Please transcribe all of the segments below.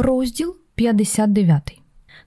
Розділ 59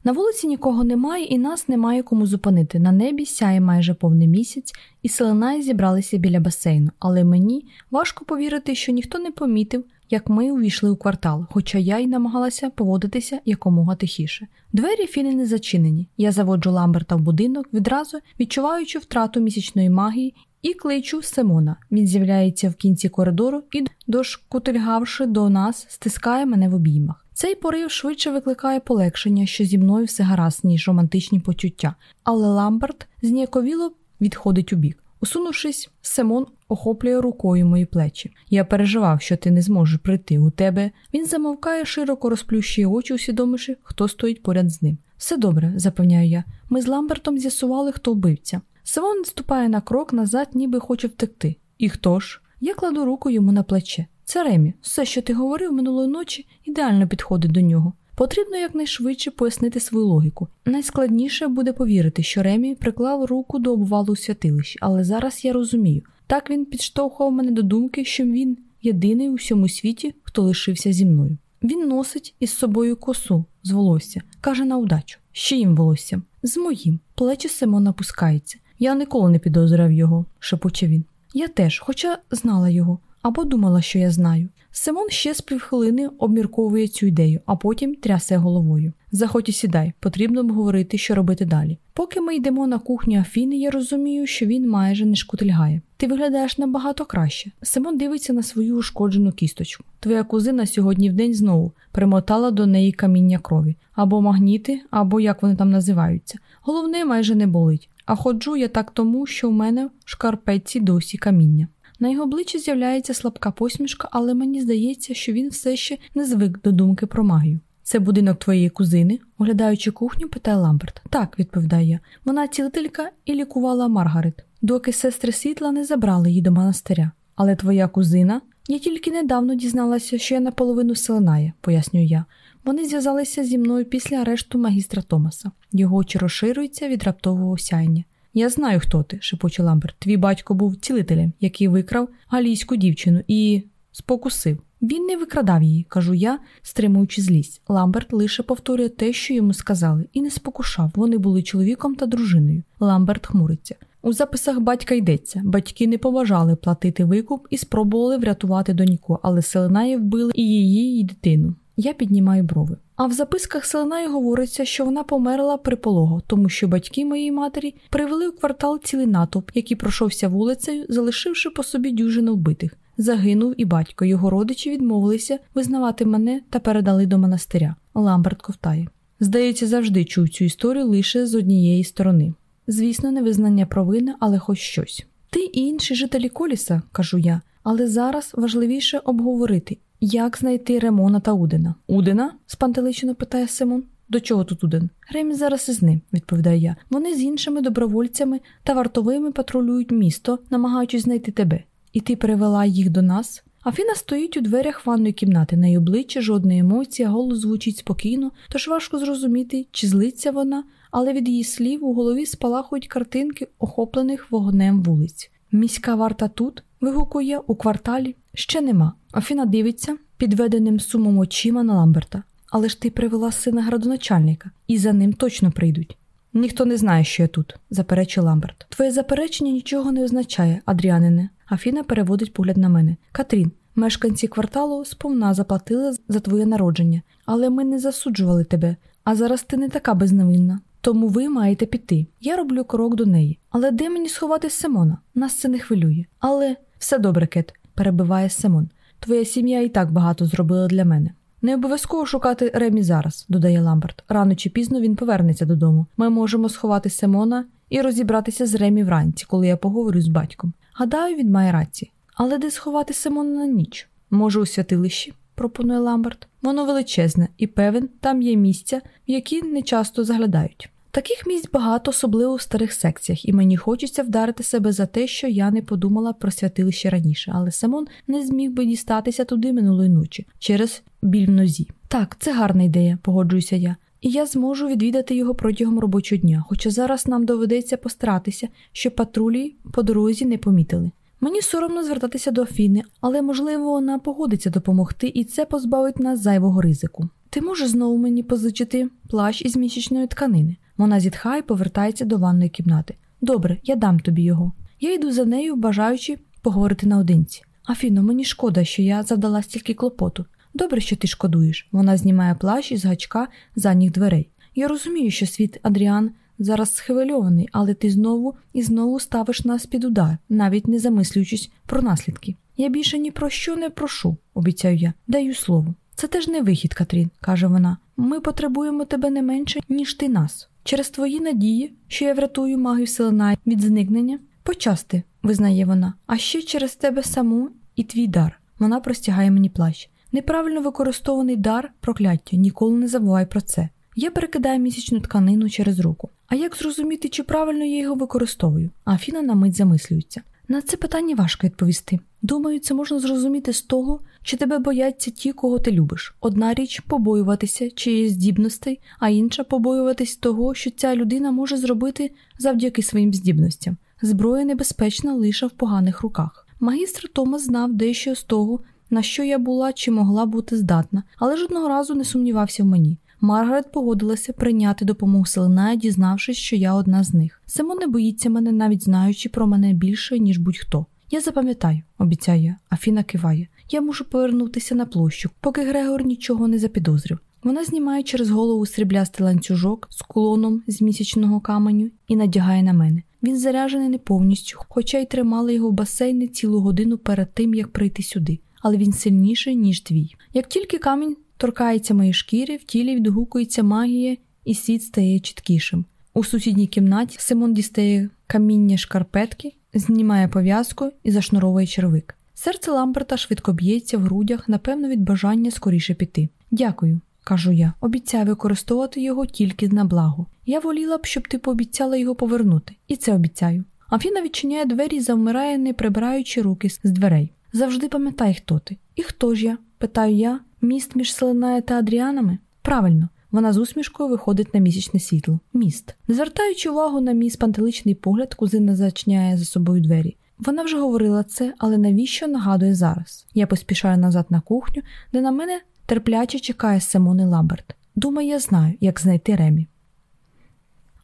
На вулиці нікого немає, і нас немає кому зупинити. На небі сяє майже повний місяць, і селенаї зібралися біля басейну, але мені важко повірити, що ніхто не помітив, як ми увійшли у квартал, хоча я й намагалася поводитися якомога тихіше. Двері фіни не зачинені. Я заводжу Ламберта в будинок, відразу відчуваючи втрату місячної магії. І кличу Симона. Він з'являється в кінці коридору і, дошкутильгавши до нас, стискає мене в обіймах. Цей порив швидше викликає полегшення, що зі мною все гаразд, ніж романтичні почуття, але Ламберт зніяковіло відходить у бік. Усунувшись, Симон охоплює рукою мої плечі. Я переживав, що ти не зможеш прийти у тебе. Він замовкає, широко розплющує очі, усвідомивши, хто стоїть поряд з ним. Все добре, запевняю я. Ми з Ламбертом з'ясували, хто вбивця. Симон відступає на крок назад, ніби хоче втекти. І хто ж? Я кладу руку йому на плече. Це Ремі, все, що ти говорив минулої ночі, ідеально підходить до нього. Потрібно якнайшвидше пояснити свою логіку. Найскладніше буде повірити, що Ремі приклав руку до обвалу у святилищі, але зараз я розумію. Так він підштовхував мене до думки, що він єдиний у всьому світі, хто лишився зі мною. Він носить із собою косу з волосся, каже на удачу. З чиїм волоссям? З моїм. Плечі Симона пускаються. Я ніколи не підозрював його, шепоче він. Я теж, хоча знала його, або думала, що я знаю. Симон ще з півхвилини обмірковує цю ідею, а потім трясе головою. Заходь і сідай, потрібно обговорити, що робити далі. Поки ми йдемо на кухню Афіни, я розумію, що він майже не шкутильгає. Ти виглядаєш набагато краще. Симон дивиться на свою ушкоджену кісточку. Твоя кузина сьогодні в день знову примотала до неї каміння крові, або магніти, або як вони там називаються. Головне майже не болить. А ходжу я так тому, що в мене в шкарпетці досі каміння. На його обличчі з'являється слабка посмішка, але мені здається, що він все ще не звик до думки про магію. Це будинок твоєї кузини, оглядаючи кухню, питає Ламберт. Так, відповідає я. Вона цілителька і лікувала Маргарет, доки сестри світла не забрали її до монастиря. Але твоя кузина. Я тільки недавно дізналася, що я наполовину селенає, пояснюю я. Вони зв'язалися зі мною після арешту магістра Томаса. Його очі розширюються від раптового сяйня. Я знаю, хто ти, шепоче Ламберт. Твій батько був цілителем, який викрав галійську дівчину і спокусив. Він не викрадав її, кажу я, стримуючи злість. Ламберт лише повторює те, що йому сказали, і не спокушав. Вони були чоловіком та дружиною. Ламберт хмуриться. У записах батька йдеться. Батьки не поважали платити викуп і спробували врятувати доньку, але Селенаї вбили і її, і дитину. Я піднімаю брови. А в записках Селенаї говориться, що вона померла при полого, тому що батьки моєї матері привели у квартал цілий натовп, який пройшовся вулицею, залишивши по собі дюжину вбитих. Загинув і батько. Його родичі відмовилися визнавати мене та передали до монастиря. Ламберт ковтає. Здається, завжди чув цю історію лише з однієї сторони. Звісно, не визнання провини, але хоч щось. Ти і інші жителі Коліса, кажу я, але зараз важливіше обговорити, як знайти Ремона та Удена. Удена? спантеличено питає Симон. До чого тут Уден? Ремі зараз із ним, відповідаю я. Вони з іншими добровольцями та вартовими патрулюють місто, намагаючись знайти тебе. І ти привела їх до нас? Афіна стоїть у дверях ванної кімнати, на її обличчі жодної емоції, голос звучить спокійно, тож важко зрозуміти, чи злиться вона, але від її слів у голові спалахують картинки, охоплених вогнем вулиць. Міська варта тут, вигукує у кварталі, ще нема. Афіна дивиться підведеним сумом очима на Ламберта. Але ж ти привела сина градоначальника, і за ним точно прийдуть. Ніхто не знає, що я тут, заперечив Ламберт. Твоє заперечення нічого не означає, Адріанине. Афіна переводить погляд на мене. Катрін, мешканці кварталу сповна заплатили за твоє народження, але ми не засуджували тебе. А зараз ти не така безневинна. Тому ви маєте піти. Я роблю крок до неї. Але де мені сховати Симона? Нас це не хвилює. Але все добре, Кет, перебиває Симон. Твоя сім'я і так багато зробила для мене. Не обов'язково шукати Ремі зараз, додає Ламберт. Рано чи пізно він повернеться додому. Ми можемо сховати Симона і розібратися з Ремі вранці, коли я поговорю з батьком. Гадаю, він має рації. Але де сховати Симона на ніч? Може, у святилищі? Пропонує Ламберт. Воно величезне і певен, там є місця, в які не часто заглядають. Таких місць багато, особливо в старих секціях, і мені хочеться вдарити себе за те, що я не подумала про святилище раніше, але Симон не зміг би дістатися туди минулої ночі через біль в нозі. Так, це гарна ідея, погоджуюся я. І я зможу відвідати його протягом робочого дня, хоча зараз нам доведеться постаратися, щоб патрулі по дорозі не помітили. Мені соромно звертатися до Афіни, але можливо вона погодиться допомогти, і це позбавить нас зайвого ризику. Ти можеш знову мені позичити плащ із місячної тканини. Вона зітхає і повертається до ванної кімнати. Добре, я дам тобі його. Я йду за нею, бажаючи поговорити наодинці. Афіно, мені шкода, що я завдала стільки клопоту. Добре, що ти шкодуєш. Вона знімає плащ із гачка задніх дверей. Я розумію, що світ Адріан зараз схвильований, але ти знову і знову ставиш нас під удар, навіть не замислюючись про наслідки. Я більше ні про що не прошу, обіцяю я, даю слово. Це теж не вихід, Катрін, каже вона. Ми потребуємо тебе не менше, ніж ти нас. Через твої надії, що я врятую магію Селенай від зникнення, почасти, визнає вона, а ще через тебе саму і твій дар. Вона простягає мені плащ. Неправильно використований дар прокляття, ніколи не забувай про це. Я перекидаю місячну тканину через руку. А як зрозуміти, чи правильно я його використовую? Афіна на мить замислюється. На це питання важко відповісти. Думаю, це можна зрозуміти з того, чи тебе бояться ті, кого ти любиш. Одна річ побоюватися чиїсь здібностей, а інша побоюватись того, що ця людина може зробити завдяки своїм здібностям. Зброя небезпечна лише в поганих руках. Магістр Томас знав дещо з того, на що я була чи могла бути здатна, але жодного разу не сумнівався в мені. Маргарет погодилася прийняти допомогу Селеная, дізнавшись, що я одна з них. Симон не боїться мене, навіть знаючи про мене більше, ніж будь-хто. Я запам'ятаю, обіцяю я, Афіна киває. Я мушу повернутися на площу, поки Грегор нічого не запідозрив. Вона знімає через голову сріблястий ланцюжок з кулоном з місячного каменю і надягає на мене. Він заряджений не повністю, хоча й тримали його в басейні цілу годину перед тим, як прийти сюди, але він сильніший, ніж твій. Як тільки камінь торкається моєї шкіри, в тілі відгукується магія, і світ стає чіткішим. У сусідній кімнаті Симон дістає каміння шкарпетки, знімає пов'язку і зашнуровує червик. Серце Ламберта швидко б'ється в грудях, напевно, від бажання скоріше піти. Дякую, кажу я, обіцяю використовувати його тільки на благо. Я воліла б, щоб ти пообіцяла його повернути, і це обіцяю. Афіна відчиняє двері і завмирає, не прибираючи руки з дверей. Завжди пам'ятай, хто ти. І хто ж я? питаю я, Міст між Селенає та Адріанами? Правильно, вона з усмішкою виходить на місячне світло. Міст. Не звертаючи увагу на мій спантеличний погляд, кузина зачиняє за собою двері. Вона вже говорила це, але навіщо нагадує зараз? Я поспішаю назад на кухню, де на мене терпляче чекає Симони Ламберт. Думаю, я знаю, як знайти Ремі.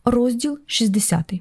Розділ 60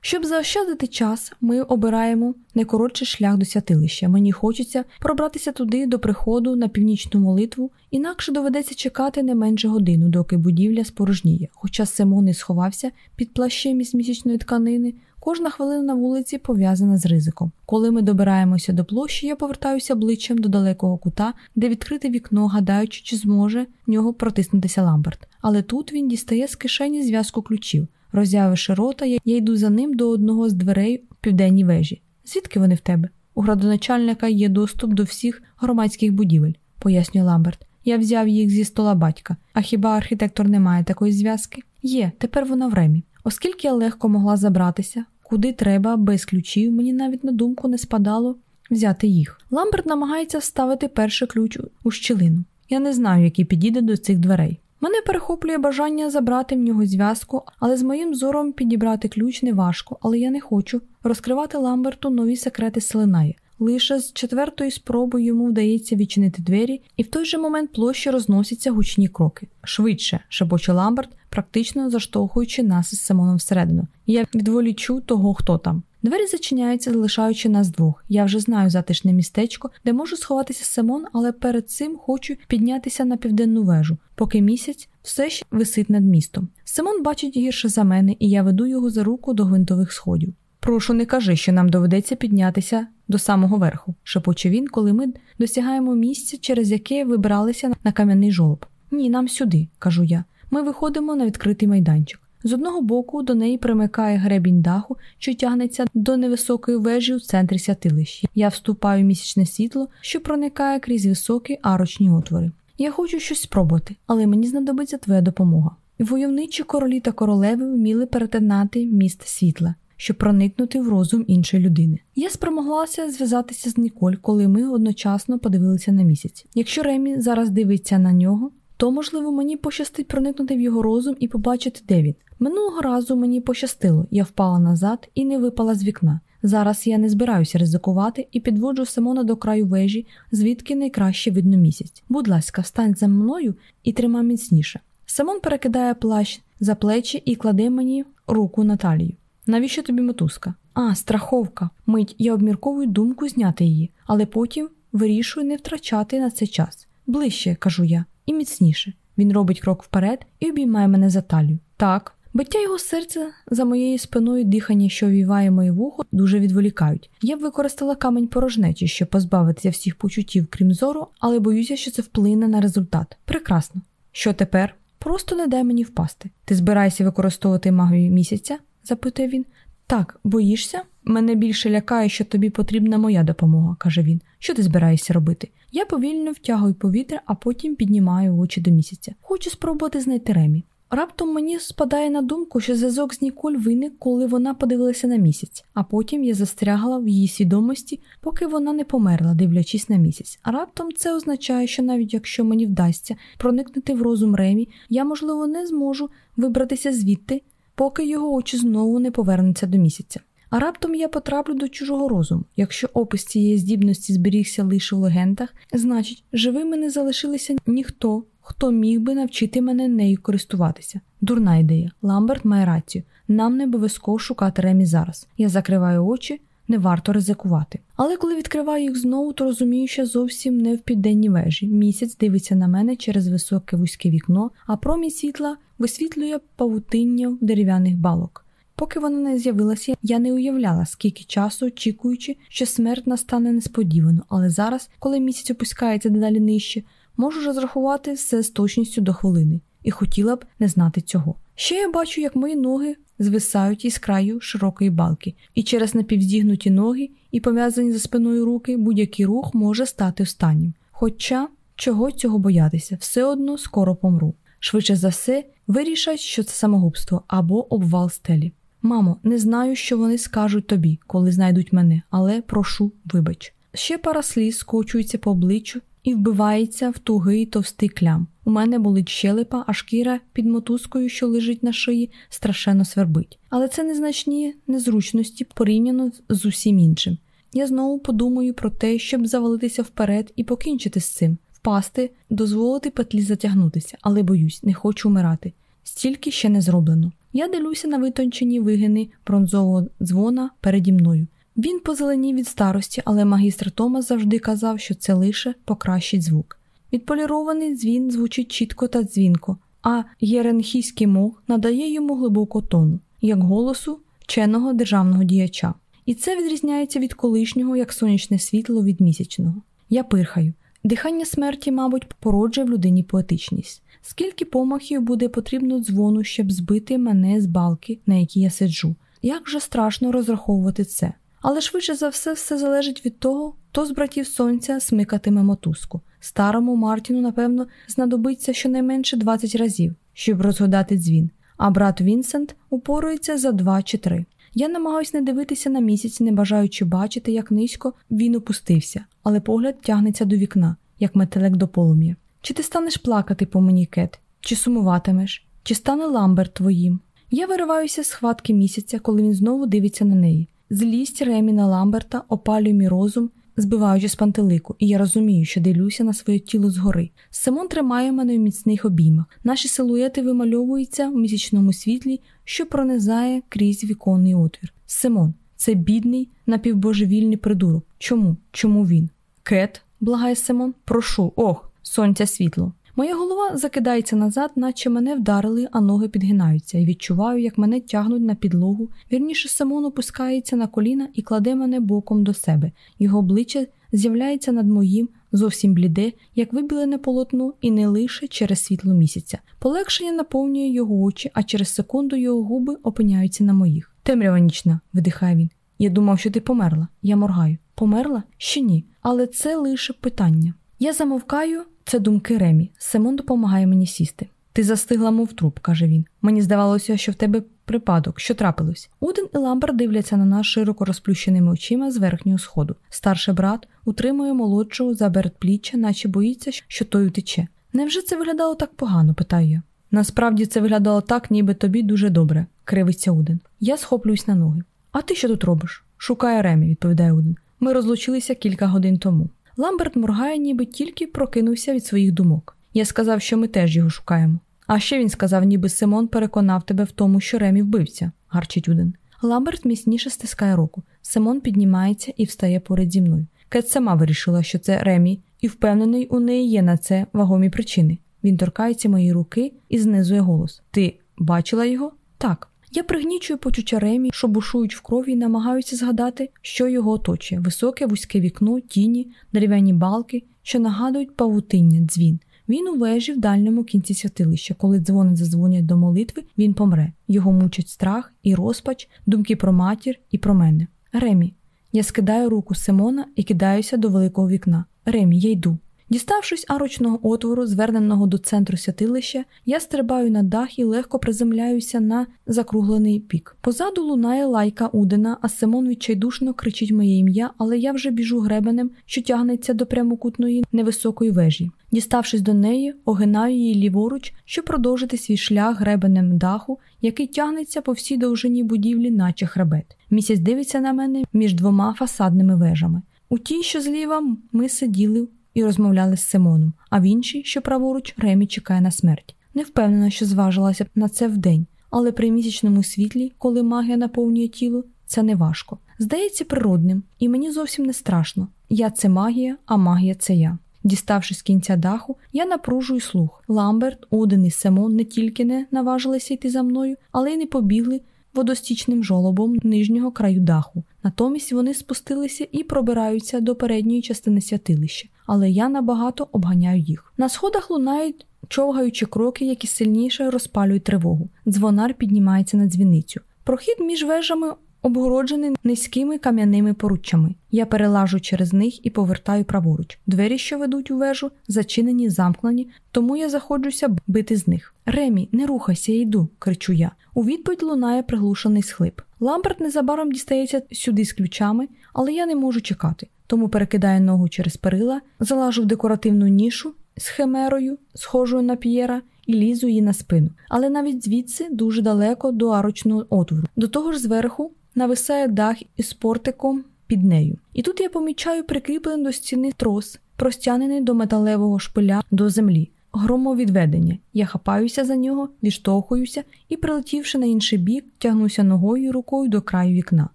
щоб заощадити час, ми обираємо найкоротший шлях до святилища. Мені хочеться пробратися туди до приходу на північну молитву, інакше доведеться чекати не менше годину, доки будівля спорожніє. Хоча Симон і сховався під плащем із місячної тканини, кожна хвилина на вулиці пов'язана з ризиком. Коли ми добираємося до площі, я повертаюся обличчям до далекого кута, де відкрите вікно, гадаючи, чи зможе в нього протиснутися Ламберт. Але тут він дістає з кишені зв'язку ключів. Роззявивши рота, я йду за ним до одного з дверей у південній вежі. Звідки вони в тебе? У градоначальника є доступ до всіх громадських будівель, пояснює Ламберт. Я взяв їх зі стола батька. А хіба архітектор не має такої зв'язки? Є, тепер вона в ремі. Оскільки я легко могла забратися, куди треба, без ключів, мені навіть на думку не спадало взяти їх. Ламберт намагається вставити перший ключ у щілину. Я не знаю, який підійде до цих дверей. Мене перехоплює бажання забрати в нього зв'язку, але з моїм зором підібрати ключ не важко, але я не хочу розкривати Ламберту нові секрети Селенає. Лише з четвертої спроби йому вдається відчинити двері, і в той же момент площі розносяться гучні кроки. Швидше, шепоче Ламберт, практично заштовхуючи нас із Симоном всередину. Я відволічу того, хто там. Двері зачиняються, залишаючи нас двох. Я вже знаю затишне містечко, де можу сховатися Симон, але перед цим хочу піднятися на південну вежу, поки місяць все ще висить над містом. Симон бачить гірше за мене, і я веду його за руку до гвинтових сходів. Прошу, не кажи, що нам доведеться піднятися до самого верху, шепоче він, коли ми досягаємо місця, через яке вибралися на кам'яний жолоб. Ні, нам сюди, кажу я. Ми виходимо на відкритий майданчик. З одного боку до неї примикає гребінь даху, що тягнеться до невисокої вежі у центрі святилища. Я вступаю в місячне світло, що проникає крізь високі арочні отвори. Я хочу щось спробувати, але мені знадобиться твоя допомога. Войовничі королі та королеви вміли перетинати міст світла, щоб проникнути в розум іншої людини. Я спромоглася зв'язатися з Ніколь, коли ми одночасно подивилися на місяць. Якщо Ремі зараз дивиться на нього, то, можливо, мені пощастить проникнути в його розум і побачити, де він. Минулого разу мені пощастило, я впала назад і не випала з вікна. Зараз я не збираюся ризикувати і підводжу Симона до краю вежі, звідки найкраще видно місяць. Будь ласка, встань за мною і тримай міцніше. Симон перекидає плащ за плечі і кладе мені руку на талію. Навіщо тобі мотузка? А, страховка. Мить я обмірковую думку зняти її, але потім вирішую не втрачати на це час. Ближче, кажу я, і міцніше. Він робить крок вперед і обіймає мене за талію. Так, биття його серця за моєю спиною дихання, що віває моє вухо, дуже відволікають. Я б використала камінь порожнечі, щоб позбавитися всіх почуттів, крім зору, але боюся, що це вплине на результат. Прекрасно. Що тепер? Просто не дай мені впасти. Ти збираєшся використовувати магію місяця? запитує він. Так, боїшся? Мене більше лякає, що тобі потрібна моя допомога, каже він. Що ти збираєшся робити? Я повільно втягую повітря, а потім піднімаю очі до місяця. Хочу спробувати знайти Ремі. Раптом мені спадає на думку, що зв'язок з Ніколь виник, коли вона подивилася на місяць, а потім я застрягла в її свідомості, поки вона не померла, дивлячись на місяць. А раптом це означає, що навіть якщо мені вдасться проникнути в розум Ремі, я, можливо, не зможу вибратися звідти, поки його очі знову не повернуться до місяця. А раптом я потраплю до чужого розуму. Якщо опис цієї здібності зберігся лише в легендах, значить, живими не залишилися ніхто, хто міг би навчити мене нею користуватися. Дурна ідея. Ламберт має рацію. Нам не обов'язково шукати Ремі зараз. Я закриваю очі, не варто ризикувати. Але коли відкриваю їх знову, то розумію, що зовсім не в південній вежі. Місяць дивиться на мене через високе вузьке вікно, а промінь світла висвітлює павутиння дерев'яних балок. Поки вона не з'явилася, я не уявляла, скільки часу, очікуючи, що смерть настане несподівано, але зараз, коли місяць опускається дедалі нижче, можу розрахувати все з точністю до хвилини, і хотіла б не знати цього. Ще я бачу, як мої ноги звисають із краю широкої балки, і через напівздігнуті ноги і пов'язані за спиною руки будь-який рух може стати останнім. Хоча чого цього боятися, все одно скоро помру. Швидше за все, вирішать, що це самогубство або обвал стелі. Мамо, не знаю, що вони скажуть тобі, коли знайдуть мене, але прошу, вибач. Ще пара сліз скочується по обличчю і вбивається в тугий товстий клям. У мене болить щелепа, а шкіра під мотузкою, що лежить на шиї, страшенно свербить. Але це незначні незручності порівняно з усім іншим. Я знову подумаю про те, щоб завалитися вперед і покінчити з цим, впасти, дозволити петлі затягнутися, але боюсь, не хочу вмирати. Стільки ще не зроблено. Я дивлюся на витончені вигини бронзового дзвона переді мною. Він позеленів від старості, але магістр Томас завжди казав, що це лише покращить звук. Відполірований дзвін звучить чітко та дзвінко, а єренхійський мох надає йому глибоку тону, як голосу вченого державного діяча. І це відрізняється від колишнього, як сонячне світло від місячного. Я пирхаю. Дихання смерті, мабуть, породжує в людині поетичність. Скільки помахів буде потрібно дзвону, щоб збити мене з балки, на якій я сиджу? Як же страшно розраховувати це? Але швидше за все, все залежить від того, хто з братів сонця смикатиме мотузку. Старому Мартіну, напевно, знадобиться щонайменше 20 разів, щоб розгадати дзвін, а брат Вінсент упорується за два чи три. Я намагаюся не дивитися на місяць, не бажаючи бачити, як низько він опустився, але погляд тягнеться до вікна, як метелек до полум'я. Чи ти станеш плакати по мені, Кет? Чи сумуватимеш? Чи стане Ламберт твоїм? Я вириваюся з схватки місяця, коли він знову дивиться на неї. Злість Реміна Ламберта опалює мій розум, збиваючи з пантелику, і я розумію, що дивлюся на своє тіло згори. Симон тримає мене в міцних обіймах. Наші силуети вимальовуються в місячному світлі, що пронизає крізь віконний отвір. Симон, це бідний, напівбожевільний придурок. Чому? Чому він? Кет, благає Симон, прошу, ох, сонця світло. Моя голова закидається назад, наче мене вдарили, а ноги підгинаються, і відчуваю, як мене тягнуть на підлогу. Вірніше Симон опускається на коліна і кладе мене боком до себе. Його обличчя з'являється над моїм, зовсім бліде, як вибілене полотно, і не лише через світло місяця. Полегшення наповнює його очі, а через секунду його губи опиняються на моїх. Темрява нічна, видихає він. Я думав, що ти померла. Я моргаю. Померла? Ще ні. Але це лише питання. Я замовкаю, це думки Ремі. Симон допомагає мені сісти. Ти застигла, мов труп, каже він. Мені здавалося, що в тебе припадок, що трапилось. Уден і Ламбер дивляться на нас широко розплющеними очима з верхнього сходу. Старший брат утримує молодшого за передпліччя, наче боїться, що той утече. Невже це виглядало так погано? питаю я. Насправді це виглядало так, ніби тобі дуже добре, кривиться Уден. Я схоплююсь на ноги. А ти що тут робиш? Шукає Ремі, відповідає Уден. Ми розлучилися кілька годин тому. Ламберт моргає, ніби тільки прокинувся від своїх думок. Я сказав, що ми теж його шукаємо. А ще він сказав, ніби Симон переконав тебе в тому, що Ремі вбивця, гарчить Уден. Ламберт міцніше стискає руку. Симон піднімається і встає поряд зі мною. Кет сама вирішила, що це Ремі, і впевнений, у неї є на це вагомі причини. Він торкається моєї руки і знизує голос. Ти бачила його? Так. Я пригнічую почуття Ремі, що бушують в крові і намагаюся згадати, що його оточує: високе вузьке вікно, тіні, дерев'яні балки, що нагадують павутиння, дзвін. Він у вежі в дальньому кінці святилища. Коли дзвони зазвонять до молитви, він помре. Його мучать страх і розпач, думки про матір і про мене. Ремі. Я скидаю руку Симона і кидаюся до великого вікна. Ремі, я йду. Діставшись арочного отвору, зверненого до центру святилища, я стрибаю на дах і легко приземляюся на закруглений пік. Позаду лунає лайка Удена, а Симон відчайдушно кричить моє ім'я, але я вже біжу гребенем, що тягнеться до прямокутної невисокої вежі. Діставшись до неї, огинаю її ліворуч, щоб продовжити свій шлях гребенем даху, який тягнеться по всій довжині будівлі, наче хребет. Місяць дивиться на мене між двома фасадними вежами. У тій, що зліва, ми сиділи і розмовляли з Симоном, а в іншій, що праворуч, Ремі чекає на смерть. Не впевнена, що зважилася б на це вдень, але при місячному світлі, коли магія наповнює тіло, це не важко. Здається природним, і мені зовсім не страшно. Я це магія, а магія це я. Діставшись з кінця даху, я напружую слух. Ламберт, Оден і Симон не тільки не наважилися йти за мною, але й не побігли водостічним жолобом нижнього краю даху. Натомість вони спустилися і пробираються до передньої частини святилища, але я набагато обганяю їх. На сходах лунають човгаючи кроки, які сильніше розпалюють тривогу. Дзвонар піднімається на дзвіницю. Прохід між вежами обгороджений низькими кам'яними поруччями. Я перелажу через них і повертаю праворуч. Двері, що ведуть у вежу, зачинені, замкнені, тому я заходжуся бити з них. Ремі, не рухайся, я йду, кричу я. У відповідь лунає приглушений схлип. Ламберт незабаром дістається сюди з ключами, але я не можу чекати, тому перекидаю ногу через перила, залажу в декоративну нішу з химерою, схожою на п'єра, і лізу її на спину. Але навіть звідси дуже далеко до арочного отвору. До того ж, зверху нависає дах із портиком під нею. І тут я помічаю прикріплений до стіни трос, простягнений до металевого шпиля до землі. Громовідведення. Я хапаюся за нього, відштовхуюся і, прилетівши на інший бік, тягнуся ногою і рукою до краю вікна.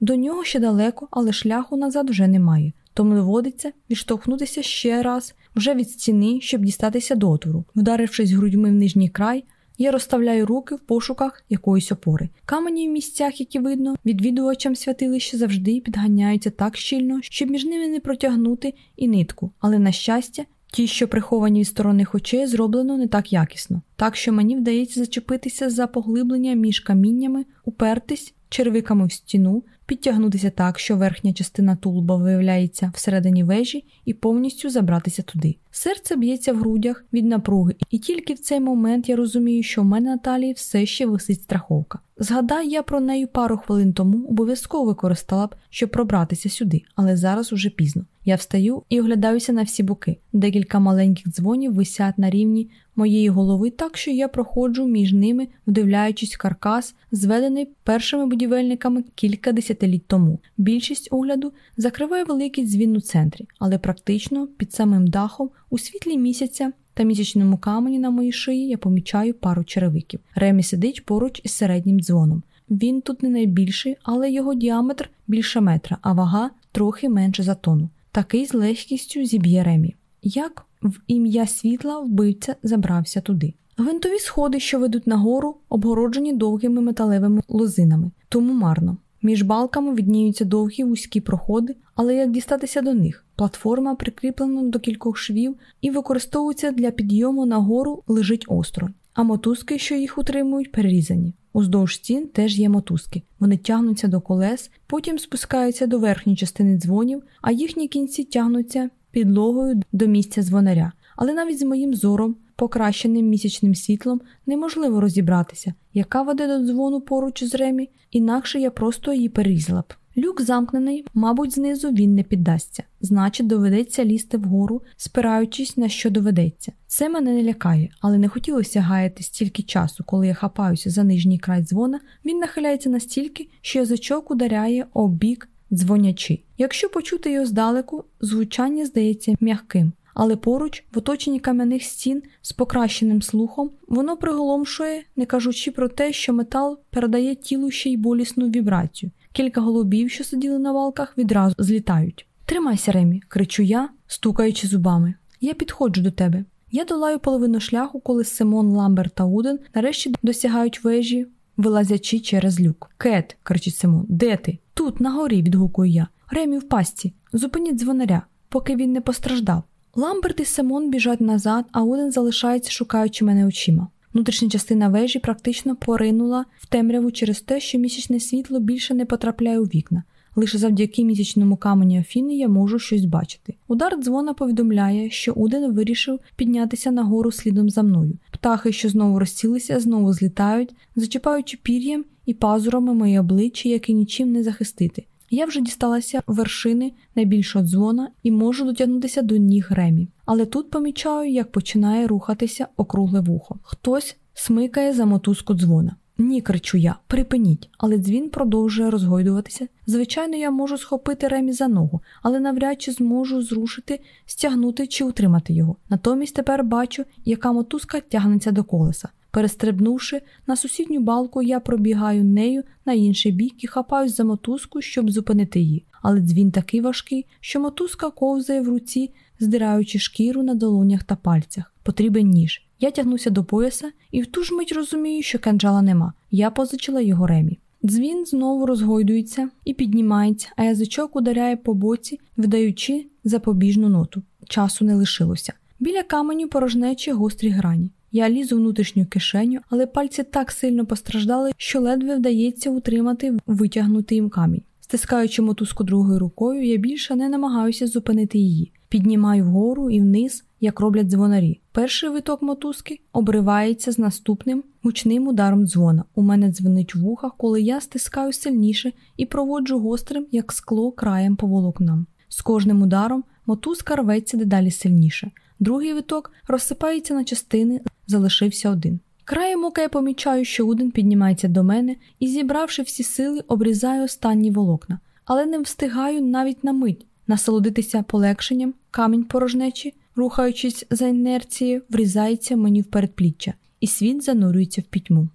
До нього ще далеко, але шляху назад вже немає. Тому доводиться відштовхнутися ще раз вже від стіни, щоб дістатися до отвору. Вдарившись грудьми в нижній край, я розставляю руки в пошуках якоїсь опори. Камені в місцях, які видно, відвідувачам святилища завжди підганяються так щільно, щоб між ними не протягнути і нитку. Але, на щастя, ті, що приховані від сторонних очей, зроблено не так якісно. Так що мені вдається зачепитися за поглиблення між каміннями, упертись червиками в стіну, підтягнутися так, що верхня частина тулуба виявляється всередині вежі, і повністю забратися туди. Серце б'ється в грудях від напруги, і тільки в цей момент я розумію, що в мене на талії все ще висить страховка. Згадай, я про неї пару хвилин тому обов'язково використала б, щоб пробратися сюди, але зараз уже пізно. Я встаю і оглядаюся на всі боки. Декілька маленьких дзвонів висять на рівні моєї голови, так що я проходжу між ними, вдивляючись каркас, зведений першими будівельниками кілька десятиліть тому. Більшість огляду закриває великий дзвін у центрі, але практично під самим дахом у світлі місяця. Та місячному камені на моїй шиї я помічаю пару черевиків. Ремі сидить поруч із середнім дзвоном. Він тут не найбільший, але його діаметр більше метра, а вага трохи менше за тону. Такий з легкістю зіб'є Ремі. Як в ім'я світла вбивця забрався туди. Гвинтові сходи, що ведуть нагору, обгороджені довгими металевими лозинами, тому марно. Між балками відніються довгі вузькі проходи, але як дістатися до них? Платформа прикріплена до кількох швів і використовується для підйому нагору лежить осторонь, а мотузки, що їх утримують, перерізані. Уздовж стін теж є мотузки. Вони тягнуться до колес, потім спускаються до верхньої частини дзвонів, а їхні кінці тягнуться підлогою до місця дзвонаря. Але навіть з моїм зором, покращеним місячним світлом, неможливо розібратися, яка веде до дзвону поруч з ремі, інакше я просто її перерізала б. Люк замкнений, мабуть, знизу він не піддасться, значить, доведеться лізти вгору, спираючись на що доведеться. Це мене не лякає, але не хотілося гаяти стільки часу, коли я хапаюся за нижній край дзвона, він нахиляється настільки, що язичок ударяє об бік дзвонячи. Якщо почути його здалеку, звучання здається м'яким, але поруч, в оточенні кам'яних стін з покращеним слухом, воно приголомшує, не кажучи про те, що метал передає тілу ще й болісну вібрацію. Кілька голубів, що сиділи на валках, відразу злітають. Тримайся, Ремі, кричу я, стукаючи зубами. Я підходжу до тебе. Я долаю половину шляху, коли Симон, Ламбер та Уден нарешті досягають вежі, вилазячи через люк. Кет, кричить Симон, де ти? Тут, на горі, відгукую я. Ремі в пастці. Зупиніть дзвонаря, поки він не постраждав. Ламберт і Симон біжать назад, а Уден залишається, шукаючи мене очима. Внутрішня частина вежі практично поринула в темряву через те, що місячне світло більше не потрапляє у вікна. Лише завдяки місячному камені Афіни я можу щось бачити. Удар дзвона повідомляє, що Уден вирішив піднятися нагору слідом за мною. Птахи, що знову розцілися, знову злітають, зачіпаючи пір'ям і пазурами моє обличчя, яке нічим не захистити. Я вже дісталася вершини найбільшого дзвона і можу дотягнутися до ніг Ремі. Але тут помічаю, як починає рухатися округле вухо. Хтось смикає за мотузку дзвона. Ні, кричу я, припиніть, але дзвін продовжує розгойдуватися. Звичайно, я можу схопити ремі за ногу, але навряд чи зможу зрушити, стягнути чи утримати його. Натомість тепер бачу, яка мотузка тягнеться до колеса. Перестрибнувши на сусідню балку, я пробігаю нею на інший бік і хапаюсь за мотузку, щоб зупинити її. Але дзвін такий важкий, що мотузка ковзає в руці, здираючи шкіру на долонях та пальцях. Потрібен ніж. Я тягнуся до пояса і в ту ж мить розумію, що канджала нема. Я позичила його ремі. Дзвін знову розгойдується і піднімається, а язичок ударяє по боці, видаючи запобіжну ноту. Часу не лишилося. Біля каменю порожнечі гострі грані. Я лізу внутрішню кишеню, але пальці так сильно постраждали, що ледве вдається утримати витягнутий їм камінь. Стискаючи мотузку другою рукою, я більше не намагаюся зупинити її. Піднімаю вгору і вниз, як роблять дзвонарі. Перший виток мотузки обривається з наступним гучним ударом дзвона. У мене дзвонить в вухах, коли я стискаю сильніше і проводжу гострим, як скло, краєм по волокнам. З кожним ударом мотузка рветься дедалі сильніше. Другий виток розсипається на частини, залишився один. Краєм ока я помічаю, що Уден піднімається до мене і, зібравши всі сили, обрізаю останні волокна, але не встигаю навіть на мить насолодитися полегшенням, камінь порожнечі, рухаючись за інерцією, врізається мені в передпліччя, і світ занурюється в пітьму.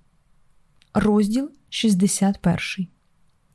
Розділ 61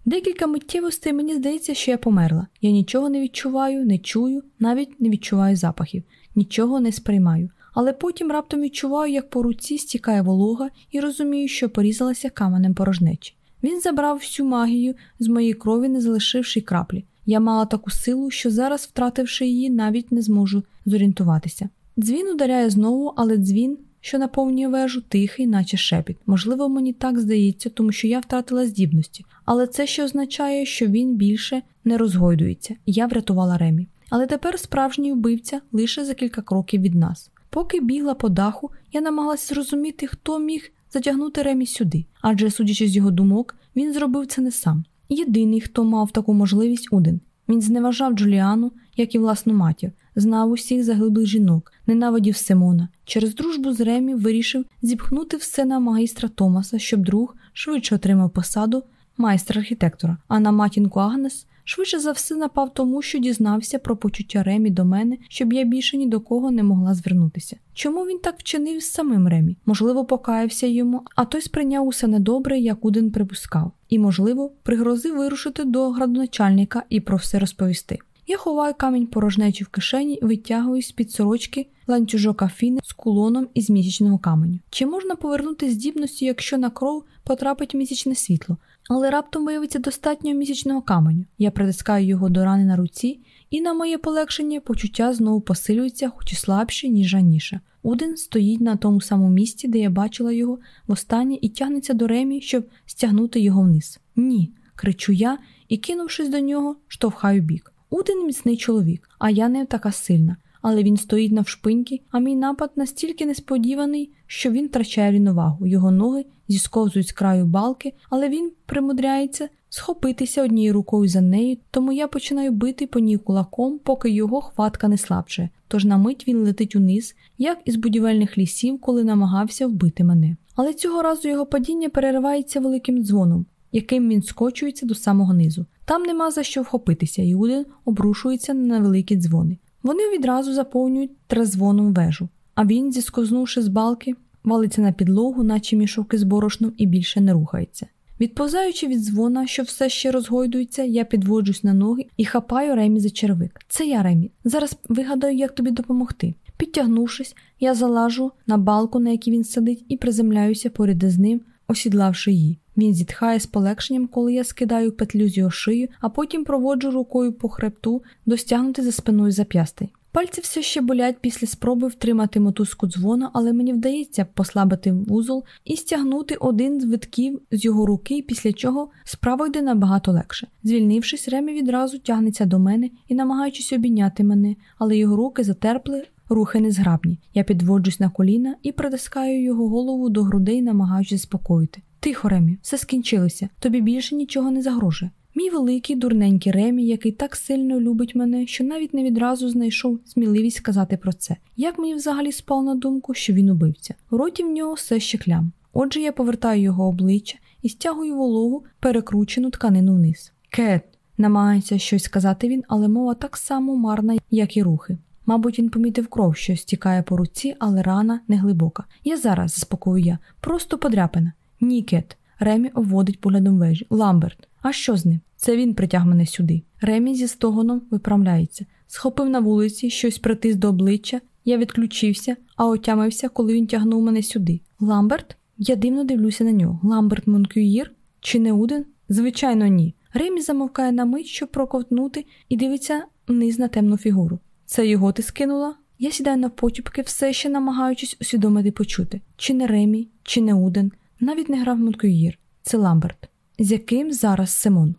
Декілька миттєвостей мені здається, що я померла. Я нічого не відчуваю, не чую, навіть не відчуваю запахів, нічого не сприймаю. Але потім раптом відчуваю, як по руці стікає волога, і розумію, що порізалася каменем порожнечі. Він забрав всю магію з моєї крові, не залишивши краплі. Я мала таку силу, що зараз, втративши її, навіть не зможу зорієнтуватися. Дзвін ударяє знову, але дзвін, що наповнює вежу, тихий, наче шепіт. Можливо, мені так здається, тому що я втратила здібності, але це ще означає, що він більше не розгойдується, я врятувала Ремі. Але тепер справжній вбивця лише за кілька кроків від нас. Поки бігла по даху, я намагалася зрозуміти, хто міг затягнути Ремі сюди, адже, судячи з його думок, він зробив це не сам. Єдиний, хто мав таку можливість Уден. Він зневажав Джуліану, як і власну матір, знав усіх заглиблих жінок, ненавидів Симона. Через дружбу з Ремі вирішив зіпхнути все на магістра Томаса, щоб друг швидше отримав посаду майстра архітектора, а на матінку Агнес Швидше за все напав тому, що дізнався про почуття Ремі до мене, щоб я більше ні до кого не могла звернутися. Чому він так вчинив з самим Ремі? Можливо, покаявся йому, а той сприйняв усе недобре, як Уден припускав, і, можливо, пригрозив вирушити до градоначальника і про все розповісти. Я ховаю камінь порожнечі в кишені, витягую з під сорочки ланцюжок афіни з кулоном із місячного каменю. Чи можна повернути здібності, якщо на кров потрапить місячне світло? Але раптом виявиться достатньо місячного каменю. Я притискаю його до рани на руці, і на моє полегшення почуття знову посилюється, хоч і слабше, ніж раніше. Уден стоїть на тому самому місці, де я бачила його востаннє, і тягнеться до ремі, щоб стягнути його вниз. Ні, кричу я і, кинувшись до нього, штовхаю бік. Уден міцний чоловік, а я не така сильна але він стоїть навшпиньки, а мій напад настільки несподіваний, що він втрачає рівновагу. Його ноги зісковзують з краю балки, але він примудряється схопитися однією рукою за нею, тому я починаю бити по ній кулаком, поки його хватка не слабшає. Тож на мить він летить униз, як із будівельних лісів, коли намагався вбити мене. Але цього разу його падіння переривається великим дзвоном, яким він скочується до самого низу. Там нема за що вхопитися, і Уден обрушується на великі дзвони. Вони відразу заповнюють трезвоном вежу, а він, зіскознувши з балки, валиться на підлогу, наче мішок із борошном, і більше не рухається. Відповзаючи від дзвона, що все ще розгойдується, я підводжусь на ноги і хапаю Ремі за червик. Це я, Ремі. Зараз вигадаю, як тобі допомогти. Підтягнувшись, я залажу на балку, на якій він сидить, і приземляюся поряд із ним, осідлавши її. Він зітхає з полегшенням, коли я скидаю петлю з його шию, а потім проводжу рукою по хребту, достягнути за спиною зап'ястей. Пальці все ще болять після спроби втримати мотузку дзвона, але мені вдається послабити вузол і стягнути один з витків з його руки, після чого справа йде набагато легше. Звільнившись, Ремі відразу тягнеться до мене і намагаючись обійняти мене, але його руки затерпли. Рухи незграбні. Я підводжусь на коліна і притискаю його голову до грудей, намагаючись заспокоїти. Тихо, Ремі, все скінчилося, тобі більше нічого не загрожує. Мій великий дурненький Ремі, який так сильно любить мене, що навіть не відразу знайшов сміливість сказати про це. Як мені взагалі спало на думку, що він убивця? В роті в нього все ще клям. Отже, я повертаю його обличчя і стягую вологу, перекручену тканину вниз. Кет, намагається щось сказати він, але мова так само марна, як і рухи. Мабуть, він помітив кров, що стікає по руці, але рана не глибока. Я зараз, заспокою я, просто подряпина. Ні, Кет. Ремі обводить поглядом вежі. Ламберт. А що з ним? Це він притяг мене сюди. Ремі зі стогоном виправляється. Схопив на вулиці, щось притис до обличчя. Я відключився, а отямився, коли він тягнув мене сюди. Ламберт? Я дивно дивлюся на нього. Ламберт Монкюїр? Чи не Уден? Звичайно, ні. Ремі замовкає на мить, щоб проковтнути, і дивиться вниз на темну фігуру. Це його ти скинула? Я сідаю на потюпки, все ще намагаючись усвідомити почути. Чи не Ремі, чи не Уден, навіть не грав Монкюїр. Це Ламберт. З яким зараз Симон?